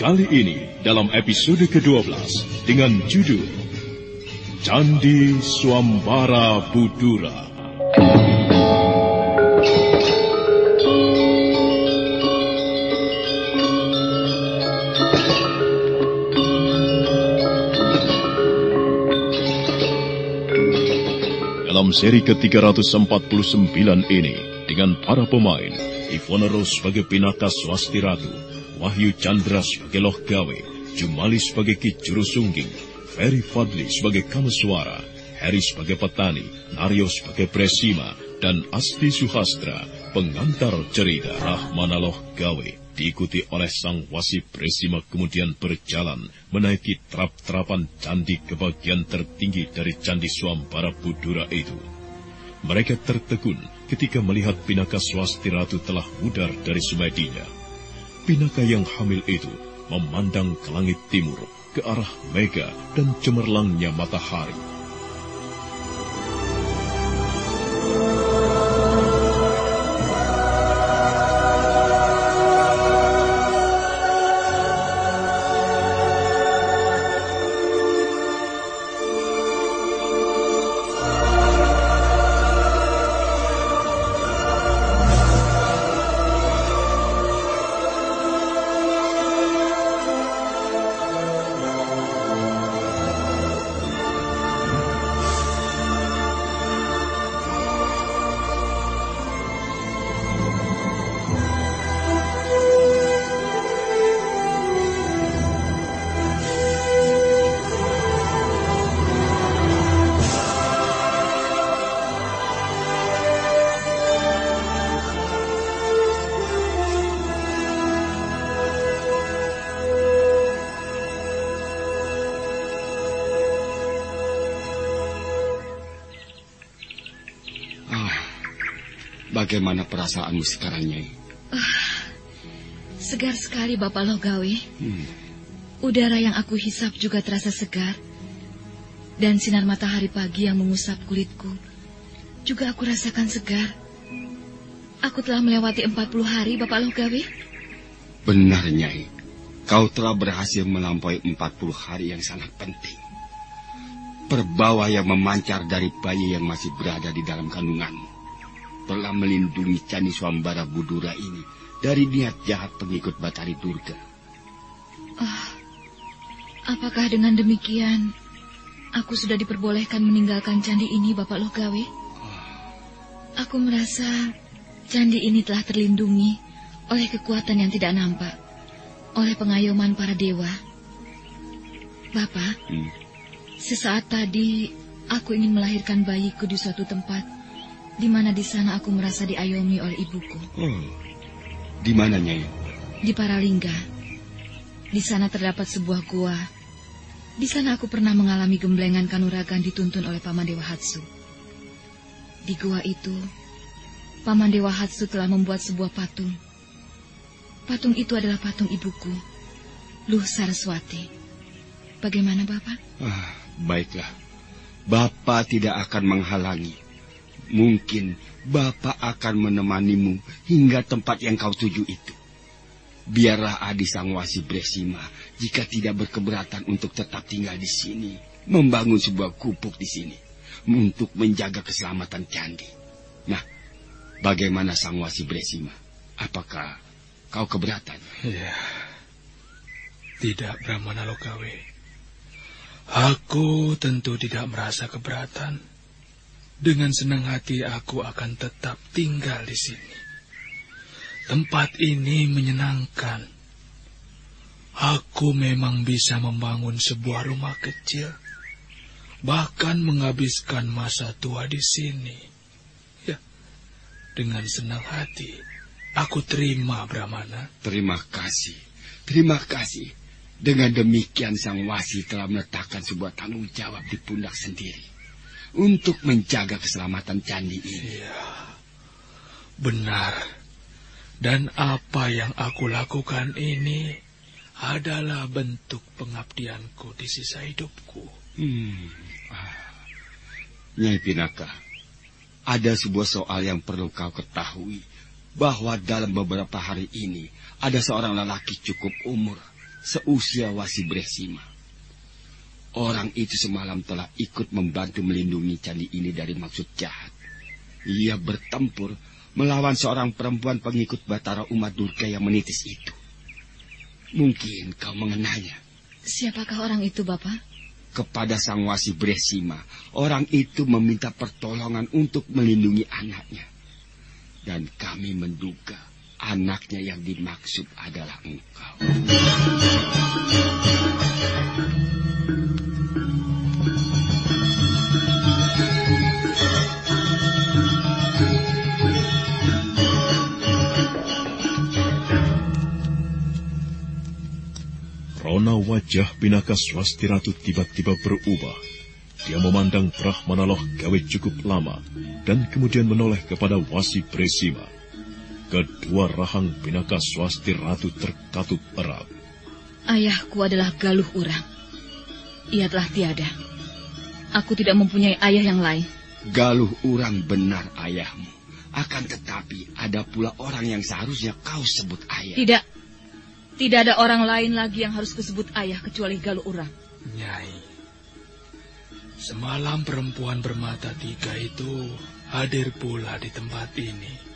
Kali ini dalam episode ke-12 dengan judul Candi Swambara Budura. Dalam seri ke-349 ini dengan para pemain Ivone Rose sebagai Pinaka Swasti Ratu, Wahyu Chandra sebagai Loh Gawe, Jumali sebagai Ki Juru Sungging, Ferry Fadli sebagai Kameswara, Harry sebagai petani, Naryo sebagai Presima, dan Asti Suhastra, pengantar cerita Rahmana Loh Gawe, diikuti oleh sang wasi Presima kemudian berjalan menaiki trap-trapan candi ke bagian tertinggi dari Candi Swambara Budura itu. Mereka tertegun ketika melihat Pinaka Swasti Ratu telah mudar dari sumedinya. Pinaka yang hamil itu memandang ke langit timur, ke arah mega dan cemerlangnya matahari. Bagaimana perasaanmu sekarang, Nyai? Segar sekali Bapak Logawe. Hmm. Udara yang aku hisap juga terasa segar. Dan sinar matahari pagi yang mengusap kulitku juga aku rasakan segar. Aku telah melewati 40 hari Bapak Logawe. Benar, Nyai. Kau telah berhasil melampaui 40 hari yang sangat penting. Perbawa yang memancar dari bayi yang masih berada di dalam kandunganmu telah melindungi Candi Swambara Budura ini dari niat jahat pengikut Batari Durga. Oh, apakah dengan demikian aku sudah diperbolehkan meninggalkan candi ini, Bapak Logawe? Aku merasa candi ini telah terlindungi oleh kekuatan yang tidak nampak, oleh pengayoman para dewa. Bapak, Hmm. sesaat tadi aku ingin melahirkan bayiku di suatu tempat, di mana di sana aku merasa diayomi oleh ibuku. Oh, di mana, Nyai? Di Paralingga. Di sana terdapat sebuah gua. Di sana aku pernah mengalami gemblengan kanuragan dituntun oleh Paman Dewa Hatsu. Di gua itu, Paman Dewa Hatsu telah membuat sebuah patung. Patung itu adalah patung ibuku, Luh Saraswati. Bagaimana, Bapak? Ah, baiklah. Bapak tidak akan menghalangi. Mungkin Bapak akan menemanimu hingga tempat yang kau tuju itu. Biarlah Adi Sangwasi Bresima jika tidak berkeberatan untuk tetap tinggal di sini, membangun sebuah kupuk di sini untuk menjaga keselamatan candi. Nah, bagaimana Sangwasi Bresima? Apakah kau keberatan? Ya. Tidak, Brahmana Lokawe. Aku tentu tidak merasa keberatan. Dengan senang hati aku akan tetap tinggal di sini. Tempat ini menyenangkan. Aku memang bisa membangun sebuah rumah kecil. Bahkan menghabiskan masa tua di sini. Ya, dengan senang hati aku terima Brahmana. Terima kasih. Terima kasih. Dengan demikian Sang Wasi telah meletakkan sebuah tanggung jawab di pundak sendiri. Untuk menjaga keselamatan candi ini. Benar. Dan apa yang aku lakukan ini adalah bentuk pengabdianku di sisa hidupku. Hmm. Ah. Nyai Pinaka, ada sebuah soal yang perlu kau ketahui. Bahwa dalam beberapa hari ini ada seorang lelaki cukup umur seusia Wasi Bresima. Orang itu semalam telah ikut membantu melindungi candi ini dari maksud jahat. Ia bertempur melawan seorang perempuan pengikut Batara umat Durga yang menitis itu. Mungkin kau mengenalnya. Siapakah orang itu, Bapak? Kepada Sang Wasi Bresima, orang itu meminta pertolongan untuk melindungi anaknya. Dan kami menduga anaknya yang dimaksud adalah engkau. Rona wajah Pinaka Swasti Ratu tiba-tiba berubah. Dia memandang Brahmana Loh gawe cukup lama dan kemudian menoleh kepada Wasi Bresima. Kedua rahang Pinaka Swasti Ratu terkatup erat. Ayahku adalah Galuh Urang. Ia telah tiada. Aku tidak mempunyai ayah yang lain. Galuh Urang benar ayahmu. Akan tetapi ada pula orang yang seharusnya kau sebut ayah. Tidak. Tidak ada orang lain lagi yang harus kusebut ayah kecuali Galuh Urang. Nyai, semalam perempuan bermata tiga itu hadir pula di tempat ini.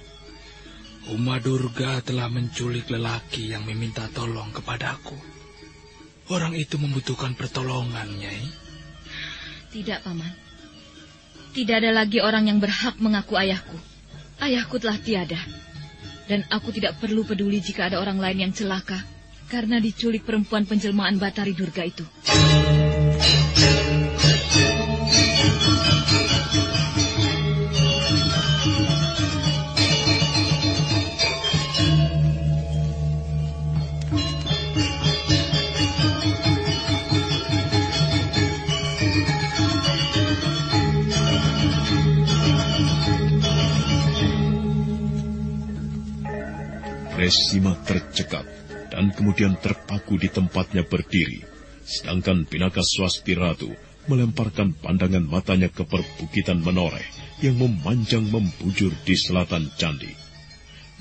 Uma Durga telah menculik lelaki yang meminta tolong kepadaku. Orang itu membutuhkan pertolongan, Nyai. Tidak, Paman. Tidak ada lagi orang yang berhak mengaku ayahku. Ayahku telah tiada. Dan aku tidak perlu peduli jika ada orang lain yang celaka karena diculik perempuan penjelmaan Batari Durga itu. resima tercekap dan kemudian terpaku di tempatnya berdiri, sedangkan Pinaka Swasti Ratu melemparkan pandangan matanya ke perbukitan menoreh yang memanjang membujur di selatan candi.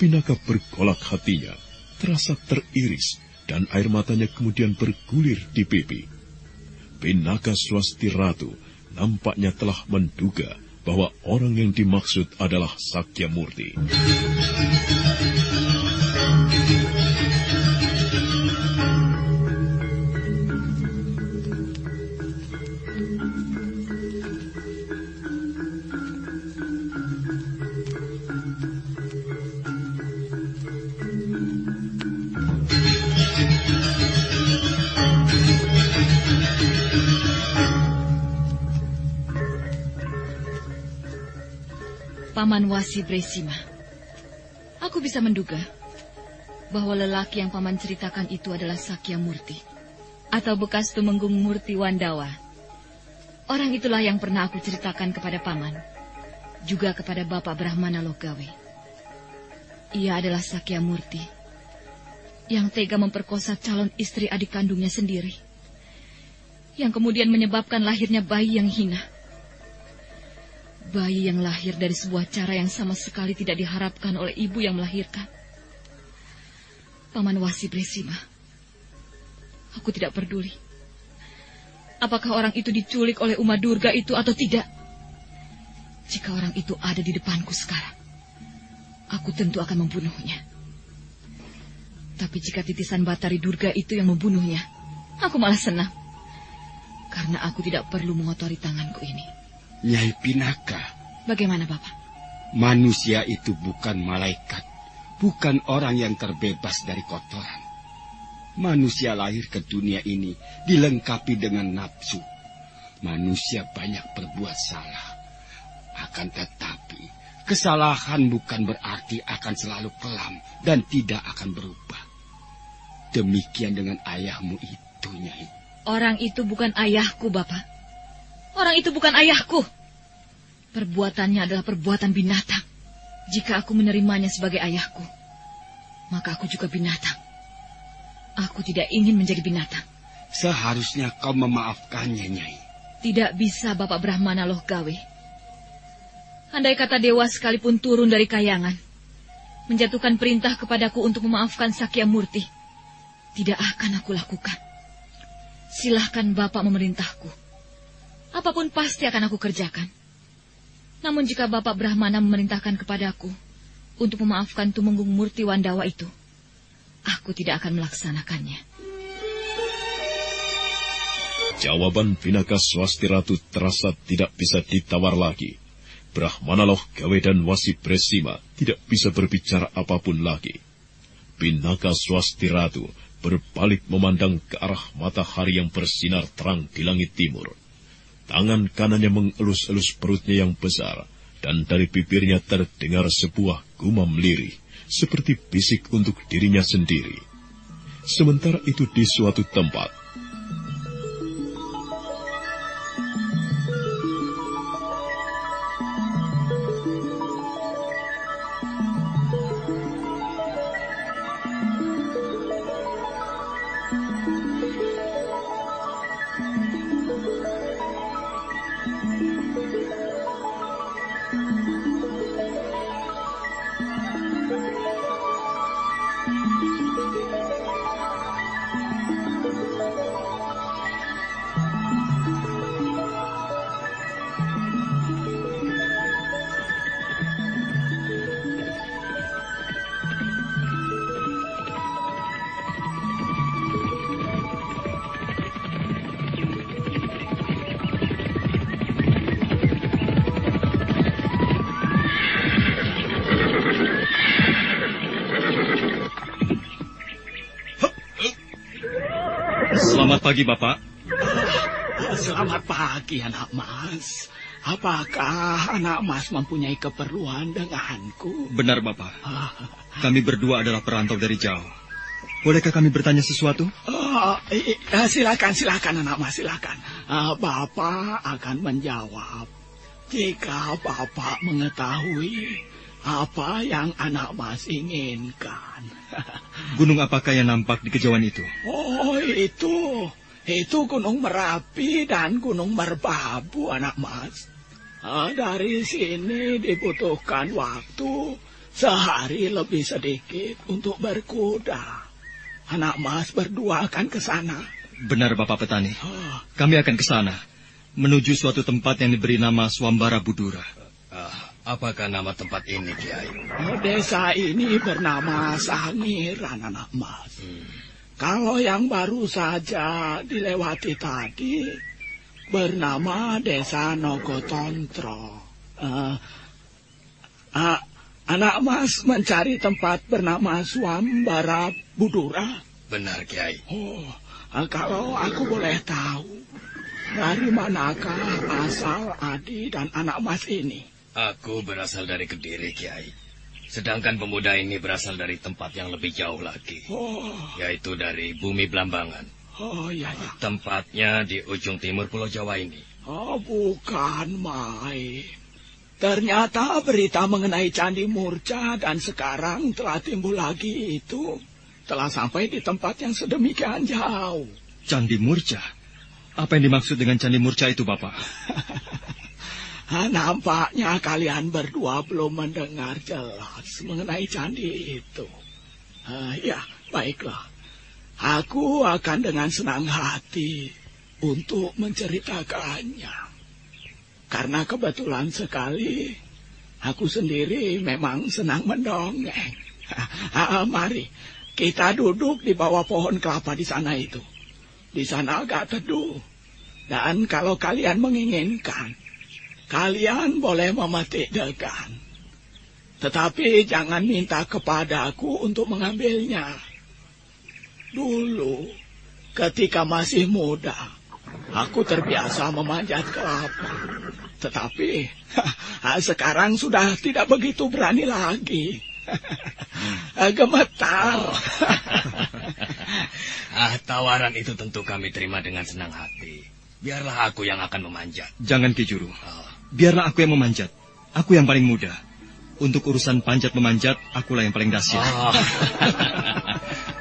Pinaka bergolak hatinya, terasa teriris, dan air matanya kemudian bergulir di pipi. Pinaka Swasti Ratu nampaknya telah menduga bahwa orang yang dimaksud adalah Sakya Murti. Paman Wasi Bresima. Aku bisa menduga bahwa lelaki yang paman ceritakan itu adalah Sakya Murti atau bekas Tumenggung Murti Wandawa. Orang itulah yang pernah aku ceritakan kepada paman, juga kepada Bapak Brahmana Logawe. Ia adalah Sakya Murti yang tega memperkosa calon istri adik kandungnya sendiri, yang kemudian menyebabkan lahirnya bayi yang hina. Bayi yang lahir dari sebuah cara yang sama sekali tidak diharapkan oleh ibu yang melahirkan. Paman Wasi Bresima, aku tidak peduli. Apakah orang itu diculik oleh Uma Durga itu atau tidak? Jika orang itu ada di depanku sekarang, aku tentu akan membunuhnya. Tapi jika titisan Batari Durga itu yang membunuhnya, aku malah senang. Karena aku tidak perlu mengotori tanganku ini. Nyai Pinaka. Bagaimana, Bapak? Manusia itu bukan malaikat, bukan orang yang terbebas dari kotoran. Manusia lahir ke dunia ini dilengkapi dengan nafsu. Manusia banyak berbuat salah. Akan tetapi, kesalahan bukan berarti akan selalu kelam dan tidak akan berubah. Demikian dengan ayahmu itu, Nyai. Orang itu bukan ayahku, Bapak. Orang itu bukan ayahku. Perbuatannya adalah perbuatan binatang. Jika aku menerimanya sebagai ayahku, maka aku juga binatang. Aku tidak ingin menjadi binatang. Seharusnya kau memaafkannya, Nyai. Tidak bisa, Bapak Brahmana Loh Gawe. Andai kata dewa sekalipun turun dari kayangan, menjatuhkan perintah kepadaku untuk memaafkan Sakya Murti, tidak akan aku lakukan. Silahkan Bapak memerintahku. Apa pun pasti akan aku kerjakan. Namun jika Bapak Brahmana memerintahkan kepadaku untuk memaafkan Tumenggung Murti Wandawa itu, aku tidak akan melaksanakannya. Jawaban Pinaka Swasti Ratu terasa tidak bisa ditawar lagi. Brahmana Loh Gawe dan Wasi Bresima tidak bisa berbicara apa pun lagi. Pinaka Swasti Ratu berbalik memandang ke arah matahari yang bersinar terang di langit timur. Tangan kanannya mengelus-elus perutnya yang besar, dan dari bibirnya terdengar sebuah gumam lirih, seperti bisik untuk dirinya sendiri. Sementara itu di suatu tempat, pagi, Bapak. Selamat pagi, anak mas. Apakah anak mas mempunyai keperluan denganku? Benar, Bapak. Kami berdua adalah perantau dari jauh. Bolehkah kami bertanya sesuatu? Uh, silakan, silakan, anak mas, silakan. Uh, Bapak akan menjawab. Jika Bapak mengetahui apa yang anak mas inginkan. Gunung apakah yang nampak di kejauhan itu? Oh, itu. Itu Gunung Merapi dan Gunung Merbabu, anak mas. Nah, dari sini dibutuhkan waktu sehari lebih sedikit untuk berkuda. Anak mas berdua akan ke sana. Benar, Bapak Petani. Oh. Kami akan ke sana, menuju suatu tempat yang diberi nama Swambara Budura. Apakah nama tempat ini, Kiai? Oh, desa ini bernama Sangiran, anak mas. Hmm. Kalau yang baru saja dilewati tadi, bernama Desa Nogotontro. Uh, uh, anak Mas mencari tempat bernama Suambara Budura. Benar, Kiai. Oh, uh, kalau aku boleh tahu, dari manakah asal Adi dan anak Mas ini? Aku berasal dari Kediri, Kiai. Sedangkan pemuda ini berasal dari tempat yang lebih jauh lagi. Oh. Yaitu dari bumi Belambangan. Oh iya, iya. Tempatnya di ujung timur Pulau Jawa ini. Oh bukan main. Ternyata berita mengenai Candi Murca dan sekarang telah timbul lagi itu telah sampai di tempat yang sedemikian jauh. Candi Murca? Apa yang dimaksud dengan Candi Murca itu, Bapak? Nampaknya kalian berdua belum mendengar jelas mengenai candi itu. Uh, ya, baiklah. Aku akan dengan senang hati untuk menceritakannya. Karena kebetulan sekali aku sendiri memang senang mendongeng. Mari kita duduk di bawah pohon kelapa di sana itu. Di sana agak teduh. Dan kalau kalian menginginkan, kalian boleh memetik degan. Tetapi jangan minta kepadaku untuk mengambilnya. Dulu, ketika masih muda, aku terbiasa memanjat kelapa. Tetapi sekarang sudah tidak begitu berani lagi. Gemetar. ah, tawaran itu tentu kami terima dengan senang hati. Biarlah aku yang akan memanjat. Jangan Kijuru. Oh. Biarlah aku yang memanjat. Aku yang paling muda. Untuk urusan panjat memanjat, akulah yang paling dahsyat. Oh.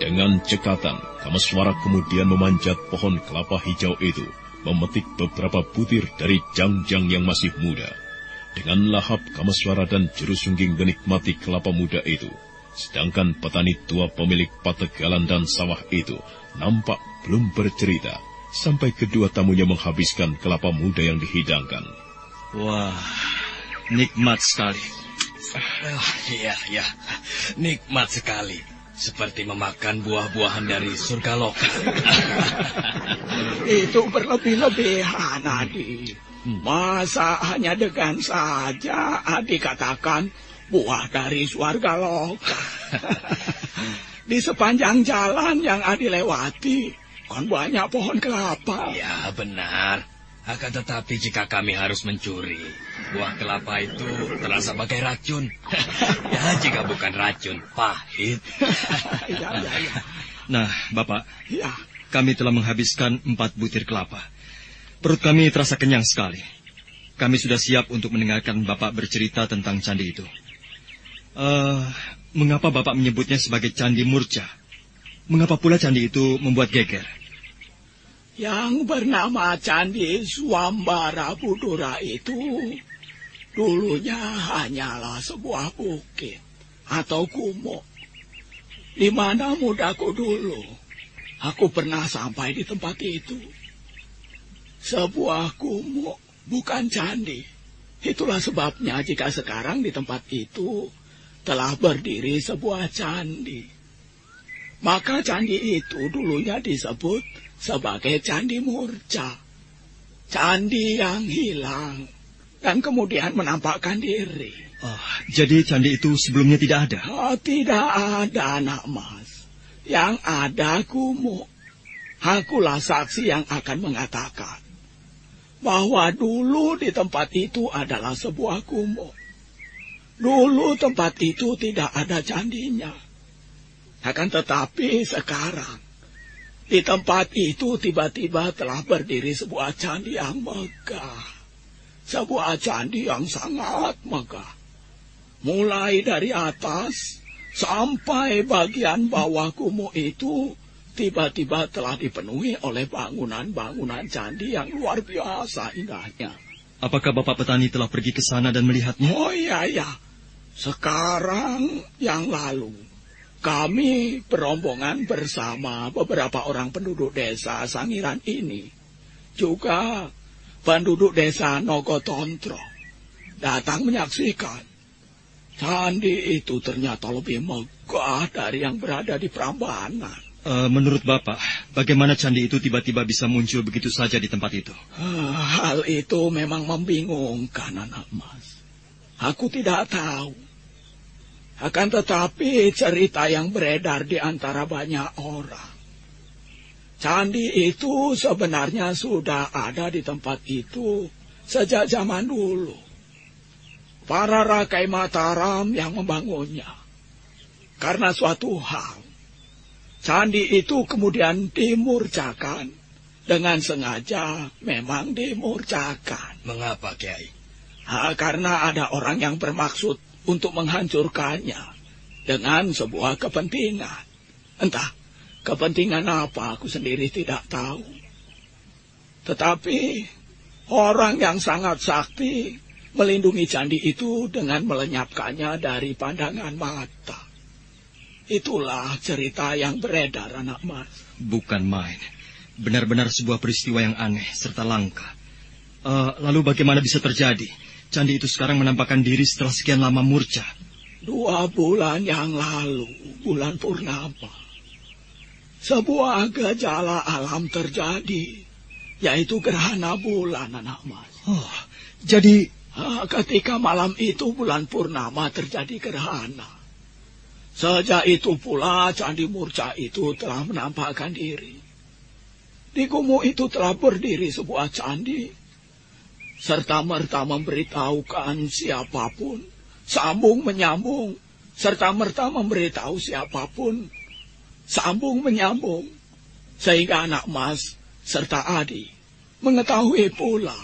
Dengan cekatan, Kamaswara kemudian memanjat pohon kelapa hijau itu, memetik beberapa butir dari jang-jang yang masih muda. Dengan lahap Kamaswara dan Jurusungging menikmati kelapa muda itu, sedangkan petani tua pemilik pategalan dan sawah itu nampak belum bercerita sampai kedua tamunya menghabiskan kelapa muda yang dihidangkan. Wah, nikmat sekali. Oh, iya, iya, nikmat sekali. Seperti memakan buah-buahan dari surga lokal. Itu berlebih-lebihan, Adi. Masa hanya dengan saja Adi katakan buah dari surga lokal. Di sepanjang jalan yang Adi lewati, kan banyak pohon kelapa. Ya, benar. Akan tetapi jika kami harus mencuri, buah kelapa itu terasa bagai racun. ya, jika bukan racun, pahit. ya, ya, ya. Nah, Bapak, ya. kami telah menghabiskan empat butir kelapa. Perut kami terasa kenyang sekali. Kami sudah siap untuk mendengarkan Bapak bercerita tentang candi itu. Uh, mengapa Bapak menyebutnya sebagai candi murca? Mengapa pula candi itu membuat geger? Yang bernama Candi Suambara Budura itu dulunya hanyalah sebuah bukit atau gumuk. Di mana mudaku dulu, aku pernah sampai di tempat itu. Sebuah gumuk, bukan candi. Itulah sebabnya jika sekarang di tempat itu telah berdiri sebuah candi. Maka candi itu dulunya disebut sebagai candi murca. Candi yang hilang dan kemudian menampakkan diri. Oh, jadi candi itu sebelumnya tidak ada? Oh, tidak ada, anak mas. Yang ada kumuh. Akulah saksi yang akan mengatakan bahwa dulu di tempat itu adalah sebuah kumuh. Dulu tempat itu tidak ada candinya. Akan tetapi sekarang, di tempat itu tiba-tiba telah berdiri sebuah candi yang megah. Sebuah candi yang sangat megah. Mulai dari atas sampai bagian bawah kumuh itu tiba-tiba telah dipenuhi oleh bangunan-bangunan candi yang luar biasa indahnya. Apakah Bapak petani telah pergi ke sana dan melihatnya? Oh iya, iya. Sekarang yang lalu, kami berombongan bersama beberapa orang penduduk desa Sangiran ini. Juga penduduk desa Nogotontro datang menyaksikan. Candi itu ternyata lebih megah dari yang berada di Prambanan. Uh, menurut Bapak, bagaimana candi itu tiba-tiba bisa muncul begitu saja di tempat itu? Uh, hal itu memang membingungkan anak mas. Aku tidak tahu. Akan tetapi cerita yang beredar di antara banyak orang. Candi itu sebenarnya sudah ada di tempat itu sejak zaman dulu. Para rakai Mataram yang membangunnya. Karena suatu hal, candi itu kemudian dimurcakan. Dengan sengaja memang dimurcakan. Mengapa, Kiai? Ha, karena ada orang yang bermaksud untuk menghancurkannya dengan sebuah kepentingan. Entah kepentingan apa aku sendiri tidak tahu. Tetapi orang yang sangat sakti melindungi candi itu dengan melenyapkannya dari pandangan mata. Itulah cerita yang beredar anak mas. Bukan main. Benar-benar sebuah peristiwa yang aneh serta langka. Uh, lalu bagaimana bisa terjadi? Candi itu sekarang menampakkan diri setelah sekian lama murca. Dua bulan yang lalu, bulan purnama. Sebuah gejala alam terjadi, yaitu gerhana bulan, anak mas. Oh, jadi... Ketika malam itu bulan purnama terjadi gerhana. Sejak itu pula Candi Murca itu telah menampakkan diri. Di kumuh itu telah berdiri sebuah candi serta merta memberitahukan siapa pun, sambung menyambung, serta merta memberitahu siapa pun, sambung menyambung, sehingga anak mas serta Adi mengetahui pula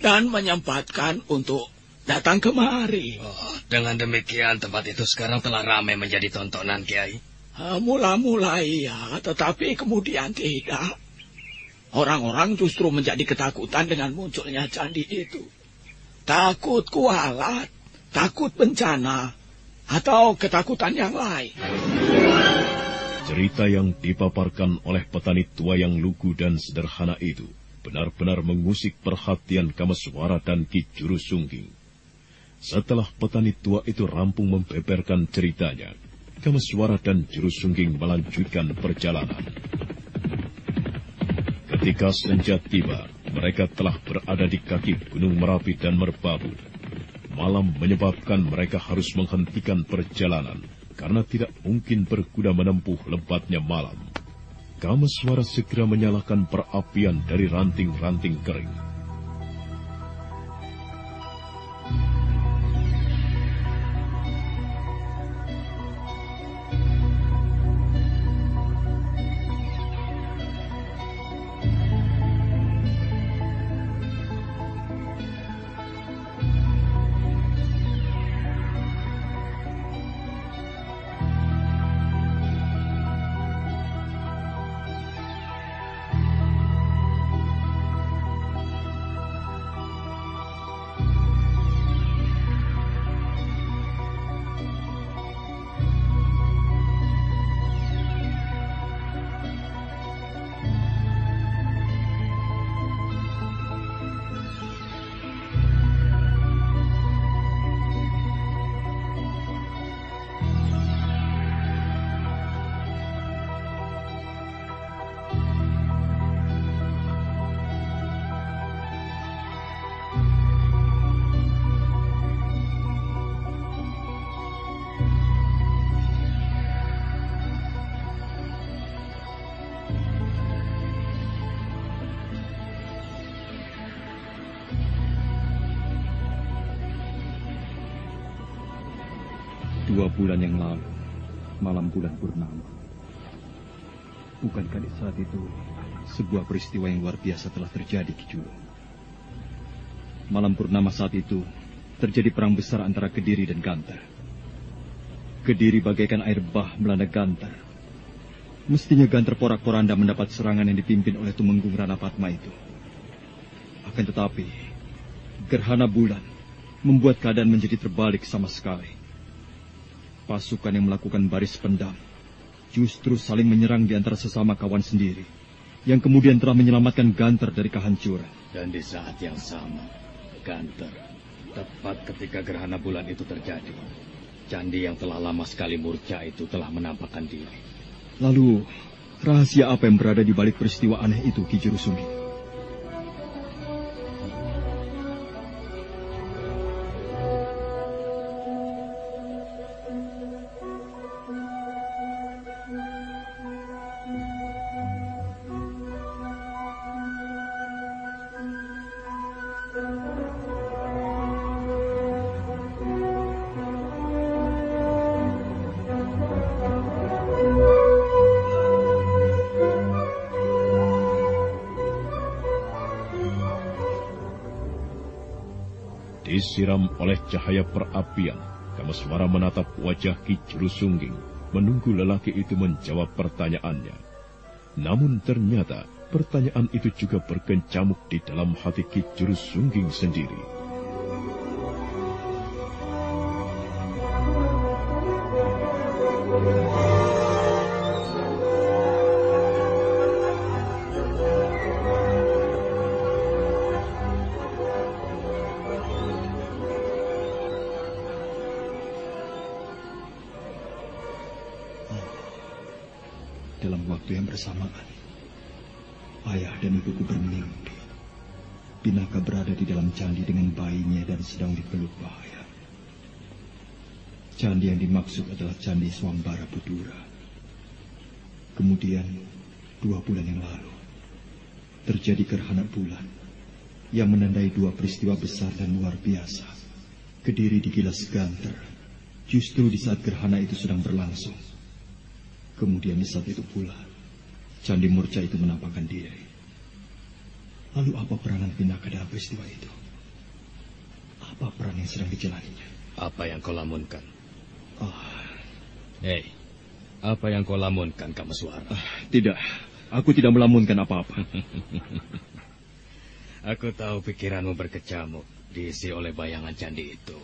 dan menyempatkan untuk datang kemari. Oh, dengan demikian tempat itu sekarang telah ramai menjadi tontonan Kiai. Mula-mula iya, tetapi kemudian tidak. Orang-orang justru menjadi ketakutan dengan munculnya candi itu. Takut kualat, takut bencana, atau ketakutan yang lain. Cerita yang dipaparkan oleh petani tua yang lugu dan sederhana itu benar-benar mengusik perhatian Kamaswara dan Ki Juru Sungging. Setelah petani tua itu rampung membeberkan ceritanya, Kamaswara dan Juru Sungging melanjutkan perjalanan. Ketika senja tiba, mereka telah berada di kaki Gunung Merapi dan Merbabu. Malam menyebabkan mereka harus menghentikan perjalanan karena tidak mungkin berkuda menempuh lebatnya malam. Kameswara segera menyalakan perapian dari ranting-ranting kering. Bulan yang lalu, malam bulan purnama. Bukankah di saat itu sebuah peristiwa yang luar biasa telah terjadi, Kijulu? Malam purnama saat itu terjadi perang besar antara Kediri dan Gantar. Kediri bagaikan air bah melanda Gantar. Mestinya Gantar porak-poranda mendapat serangan yang dipimpin oleh Tumenggung Ranapatma itu. Akan tetapi, gerhana bulan membuat keadaan menjadi terbalik sama sekali. Pasukan yang melakukan baris pendam justru saling menyerang di antara sesama kawan sendiri, yang kemudian telah menyelamatkan Gantar dari kehancuran. Dan di saat yang sama, Gantar, tepat ketika gerhana bulan itu terjadi, candi yang telah lama sekali murca itu telah menampakkan diri. Lalu, rahasia apa yang berada di balik peristiwa aneh itu, Ki Jurusumi? Disiram oleh cahaya perapian, Kamaswara menatap wajah Ki Julusungging, menunggu lelaki itu menjawab pertanyaannya. Namun ternyata pertanyaan itu juga berkencamuk di dalam hati Ki Julusungging sendiri. Candi Swambara Budura. Kemudian, dua bulan yang lalu, terjadi gerhana bulan yang menandai dua peristiwa besar dan luar biasa. Kediri di Gilas Ganter, justru di saat gerhana itu sedang berlangsung. Kemudian di saat itu pula, Candi Murca itu menampakkan diri. Lalu apa peranan Pinaka dalam peristiwa itu? Apa peran yang sedang dijalaninya? Apa yang kau lamunkan? Oh, Hei, apa yang kau lamunkan, Kamaswara? Uh, tidak, aku tidak melamunkan apa-apa. aku tahu pikiranmu berkecamuk, diisi oleh bayangan candi itu.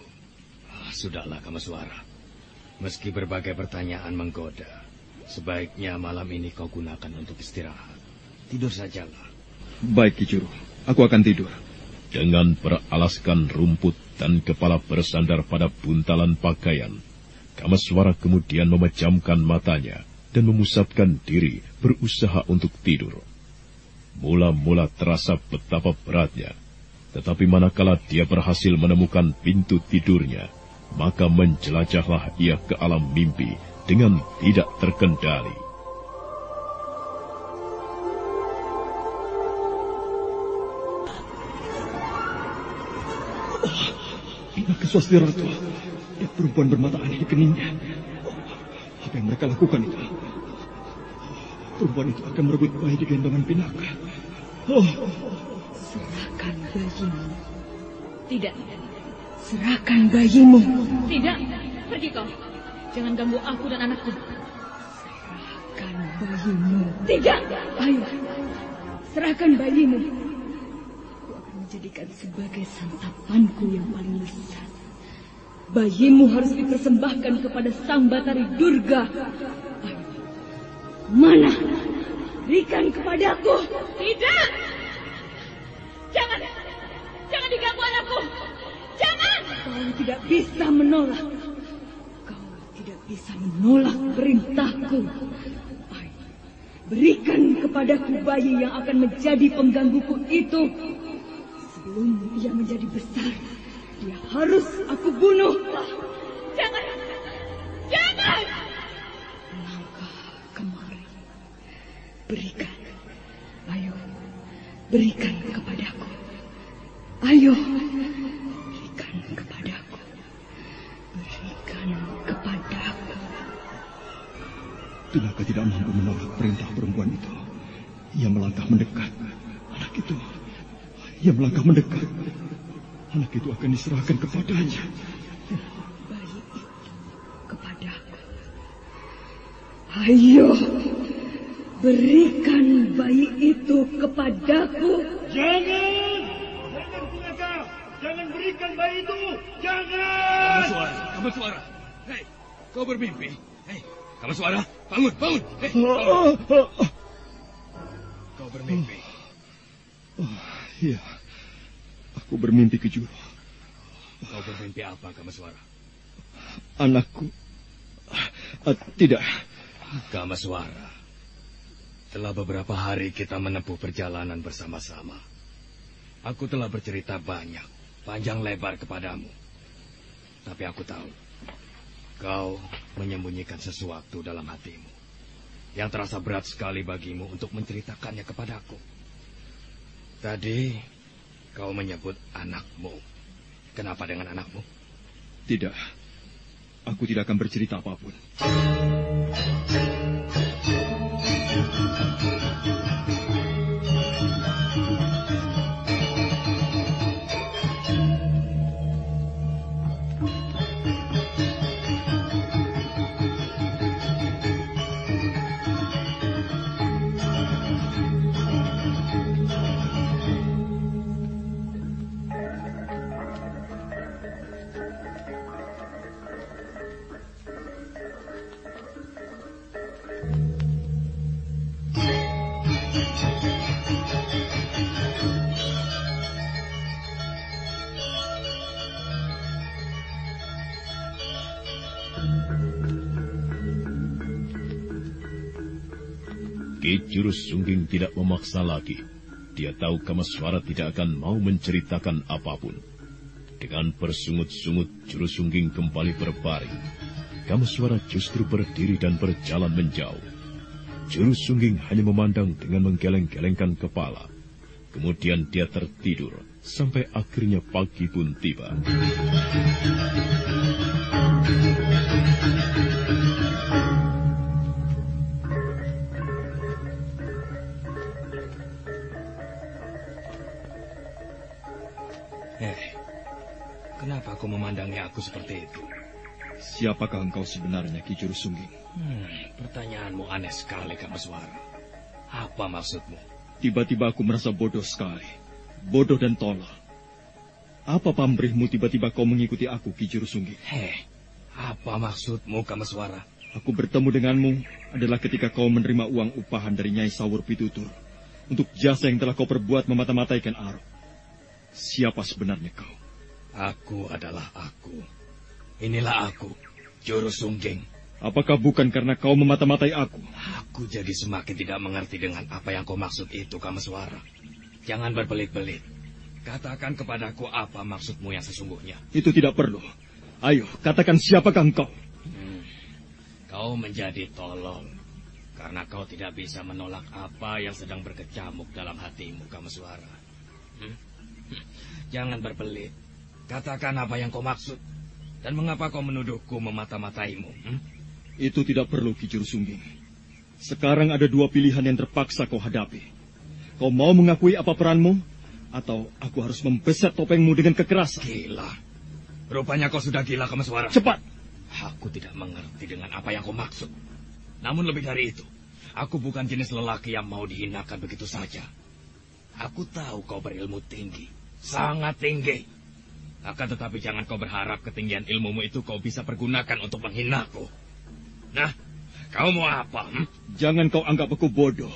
Ah, sudahlah, Kamaswara. Meski berbagai pertanyaan menggoda, sebaiknya malam ini kau gunakan untuk istirahat. Tidur sajalah. Baik, Kicuru. Aku akan tidur. Dengan beralaskan rumput dan kepala bersandar pada buntalan pakaian, Kamaswara kemudian memejamkan matanya dan memusatkan diri berusaha untuk tidur. Mula-mula terasa betapa beratnya, tetapi manakala dia berhasil menemukan pintu tidurnya, maka menjelajahlah ia ke alam mimpi dengan tidak terkendali. Ratu. Ada perempuan bermata aneh di keningnya. Apa yang mereka lakukan itu? Perempuan itu akan merebut bayi di gendongan Pinaka. Oh. Serahkan bayimu. Tidak. Serahkan bayimu. Tidak. Pergi kau. Jangan ganggu aku dan anakku. Serahkan bayimu. Tidak. Ayo. Serahkan bayimu. Aku akan menjadikan sebagai santapanku yang paling lezat. Bayimu harus dipersembahkan kepada Sang Batari Durga. Mana? Berikan kepadaku. Tidak. Jangan. Jangan diganggu anakku. Jangan. Kau tidak bisa menolak. Kau tidak bisa menolak perintahku. Ayo, berikan kepadaku bayi yang akan menjadi penggangguku itu. Sebelum ia menjadi besar. Dia harus aku bunuh. Jangan! Jangan! Langkah kemari. Berikan. Ayo. Berikan kepadaku. Ayo. Berikan kepadaku. Berikan kepadaku. Pinaka tidak mampu menolak perintah perempuan itu. Ia melangkah mendekat. Anak itu, ia melangkah mendekat. Anak itu akan diserahkan kepadanya. Bayi itu kepadaku. Ayo, berikan bayi itu kepadaku. Jangan! Jangan, Pinaka! Jangan berikan bayi itu! Jangan! Kamu suara, kamu suara. Hei, kau bermimpi. Hei, kamu suara, bangun, bangun. Hei, bangun. Kau bermimpi. Oh, iya, aku bermimpi ke Juru. Kau bermimpi apa, kamu suara? Anakku. Uh, tidak. Kamu suara. Telah beberapa hari kita menempuh perjalanan bersama-sama. Aku telah bercerita banyak, panjang lebar kepadamu. Tapi aku tahu, kau menyembunyikan sesuatu dalam hatimu. Yang terasa berat sekali bagimu untuk menceritakannya kepadaku. Tadi, kau menyebut anakmu. Kenapa dengan anakmu? Tidak. Aku tidak akan bercerita apa pun. Ki Jurus Sungging tidak memaksa lagi. Dia tahu Kamaswara tidak akan mau menceritakan apa pun. Dengan bersungut-sungut, Jurus Sungging kembali berbaring. Kamaswara justru berdiri dan berjalan menjauh. Jurus Sungging hanya memandang dengan menggeleng-gelengkan kepala. Kemudian dia tertidur sampai akhirnya pagi pun tiba. Kenapa kau memandangi aku seperti itu? Siapakah engkau sebenarnya, Ki Jurus Sungging? Hmm, pertanyaanmu aneh sekali, Kamaswara. Apa maksudmu? Tiba-tiba aku merasa bodoh sekali. Bodoh dan tolol. Apa pamrihmu tiba-tiba kau mengikuti aku, Ki Jurus Sungging? Hei, apa maksudmu, Kamaswara? Aku bertemu denganmu adalah ketika kau menerima uang upahan dari Nyai Sawur Pitutur untuk jasa yang telah kau perbuat memata-mataikan Arok. Siapa sebenarnya kau? Aku adalah aku. Inilah aku, Jurus Sungging. Apakah bukan karena kau memata-matai aku? Aku jadi semakin tidak mengerti dengan apa yang kau maksud itu, Kamaswara. Jangan berbelit-belit. Katakan kepadaku apa maksudmu yang sesungguhnya. Itu tidak perlu. Ayo, katakan siapakah engkau? Hmm. Kau menjadi tolol. Karena kau tidak bisa menolak apa yang sedang berkecamuk dalam hatimu, Kamaswara. Hmm? Jangan berbelit. Katakan apa yang kau maksud. Dan mengapa kau menuduhku memata-mataimu? Hmm? Itu tidak perlu, Ki Sungging. Sekarang ada dua pilihan yang terpaksa kau hadapi. Kau mau mengakui apa peranmu, atau aku harus membeset topengmu dengan kekerasan. Gila. Rupanya kau sudah gila, Kamaswara. Cepat! Aku tidak mengerti dengan apa yang kau maksud. Namun lebih dari itu, aku bukan jenis lelaki yang mau dihinakan begitu saja. Aku tahu kau berilmu tinggi, sangat tinggi. Akan tetapi jangan kau berharap ketinggian ilmumu itu kau bisa pergunakan untuk menghinaku. Nah, kau mau apa? Hmm? Jangan kau anggap aku bodoh,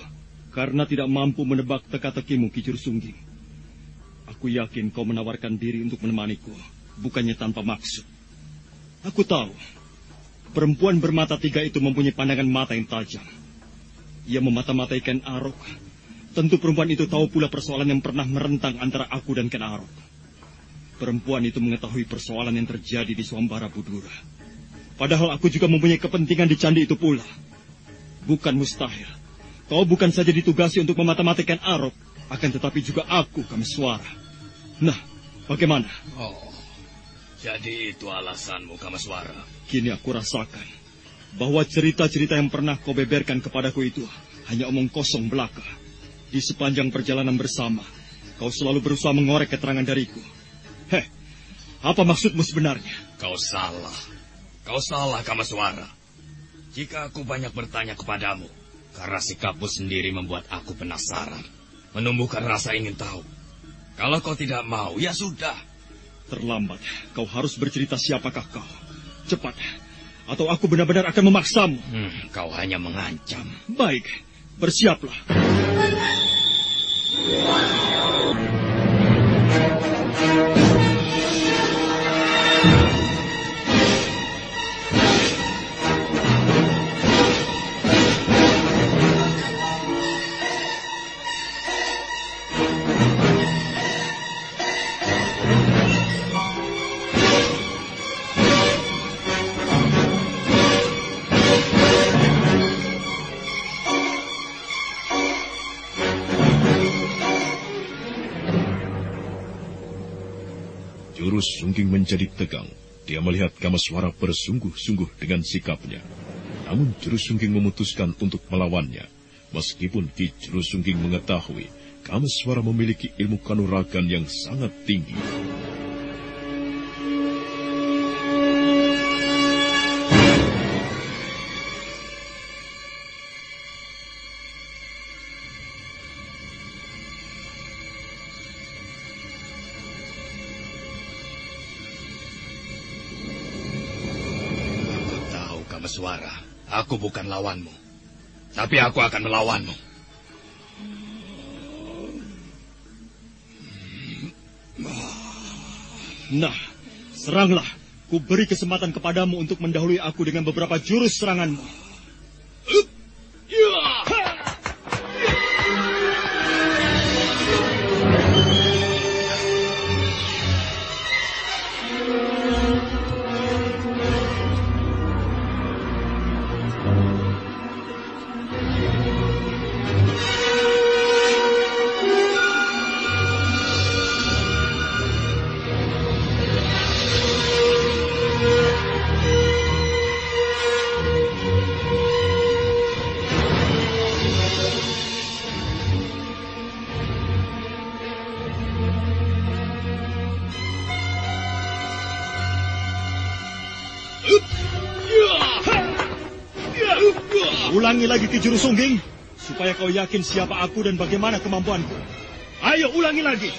karena tidak mampu menebak teka-tekimu, Kijur Sungging. Aku yakin kau menawarkan diri untuk menemaniku, bukannya tanpa maksud. Aku tahu, perempuan bermata tiga itu mempunyai pandangan mata yang tajam. Ia memata-mataikan Arok. Tentu perempuan itu tahu pula persoalan yang pernah merentang antara aku dan Ken Arok. Perempuan itu mengetahui persoalan yang terjadi di Swambara Budura. Padahal aku juga mempunyai kepentingan di candi itu pula. Bukan mustahil. Kau bukan saja ditugasi untuk memata-matikan Arok, akan tetapi juga aku, Kameswara. Nah, bagaimana? Oh, jadi itu alasanmu, Kamaswara. Kini aku rasakan bahwa cerita-cerita yang pernah kau beberkan kepadaku itu hanya omong kosong belaka. Di sepanjang perjalanan bersama, kau selalu berusaha mengorek keterangan dariku. Heh, apa maksudmu sebenarnya? Kau salah. Kau salah, Kamaswara. Jika aku banyak bertanya kepadamu, karena sikapmu sendiri membuat aku penasaran. Menumbuhkan rasa ingin tahu. Kalau kau tidak mau, ya sudah. Terlambat. Kau harus bercerita siapakah kau. Cepat. Atau aku benar-benar akan memaksamu. Hmm, kau hanya mengancam. Baik. Bersiaplah. Jurus Sungging menjadi tegang. Dia melihat Kamaswara bersungguh-sungguh dengan sikapnya. Namun Jurus Sungging memutuskan untuk melawannya. Meskipun Ki Jurus Sungging mengetahui Kamaswara memiliki ilmu kanuragan yang sangat tinggi. Aku bukan lawanmu. Tapi aku akan melawanmu. Nah, seranglah. Ku beri kesempatan kepadamu untuk mendahului aku dengan beberapa jurus seranganmu. Lagi ke jurus sungging, supaya kau yakin siapa aku dan bagaimana kemampuanku. Ayo ulangi lagi.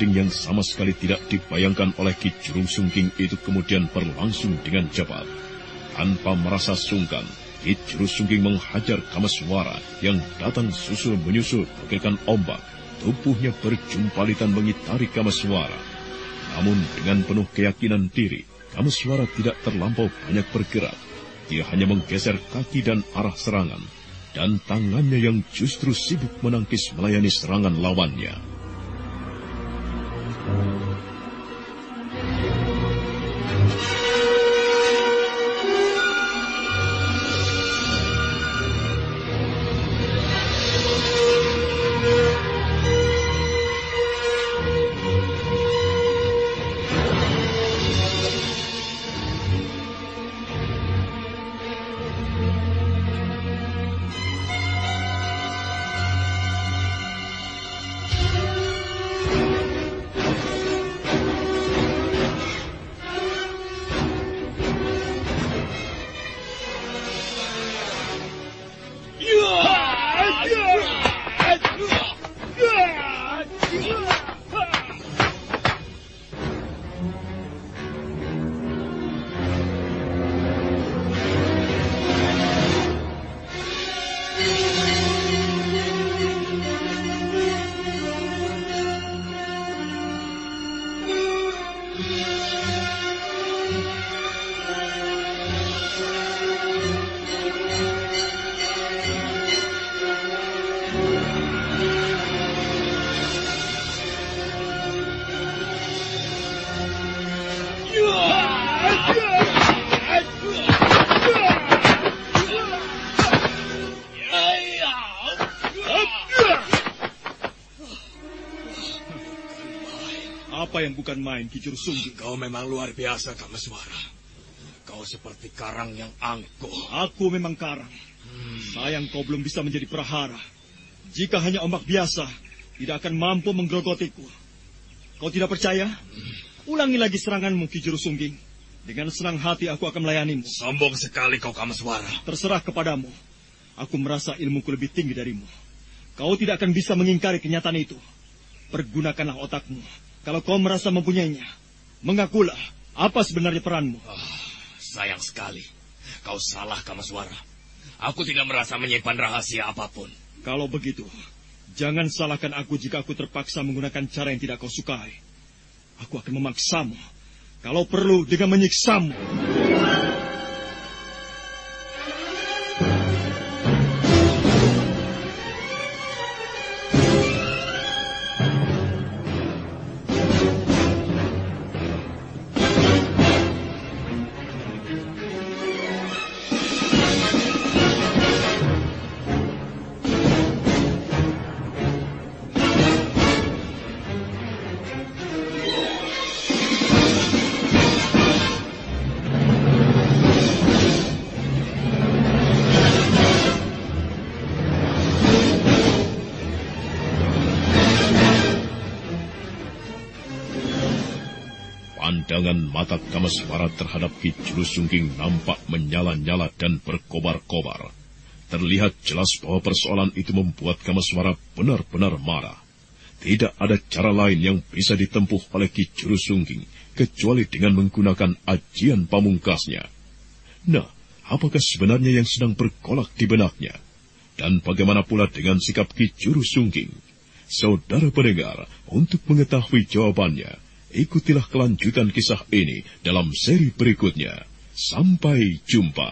Tanding yang sama sekali tidak dibayangkan oleh Ki Jurung Sungking itu kemudian berlangsung dengan cepat. Tanpa merasa sungkan, Ki Jurung Sungking menghajar Kamaswara yang datang susul menyusul bagaikan ombak. Tubuhnya berjumpalitan mengitari Kamaswara. Namun dengan penuh keyakinan diri, Kamaswara tidak terlampau banyak bergerak. Dia hanya menggeser kaki dan arah serangan. Dan tangannya yang justru sibuk menangkis melayani serangan lawannya. Yang bukan main, Kijur Sunggi? Kau memang luar biasa, Kamaswara. Kau seperti karang yang angkuh. Aku memang karang. Sayang kau belum bisa menjadi prahara. Jika hanya ombak biasa, tidak akan mampu menggerogotiku. Kau tidak percaya? Ulangi lagi seranganmu, Kijuru Sungging. Dengan senang hati aku akan melayanimu. Sombong sekali kau, Kamaswara. Terserah kepadamu. Aku merasa ilmuku lebih tinggi darimu. Kau tidak akan bisa mengingkari kenyataan itu. Pergunakanlah otakmu. Kalau kau merasa mempunyainya, mengakulah apa sebenarnya peranmu. Oh, sayang sekali. Kau salah, Kamaswara. Aku tidak merasa menyimpan rahasia apa pun. Kalau begitu, jangan salahkan aku jika aku terpaksa menggunakan cara yang tidak kau sukai. Aku akan memaksamu. Kalau perlu dengan menyiksamu. Kamaswara terhadap Ki Sungging nampak menyala-nyala dan berkobar-kobar. Terlihat jelas bahwa persoalan itu membuat Kamaswara benar-benar marah. Tidak ada cara lain yang bisa ditempuh oleh Ki Sungging kecuali dengan menggunakan ajian pamungkasnya. Nah, apakah sebenarnya yang sedang bergolak di benaknya? Dan bagaimana pula dengan sikap Ki Sungging? Saudara pendengar, untuk mengetahui jawabannya, Ikutilah kelanjutan kisah ini dalam seri berikutnya. Sampai jumpa.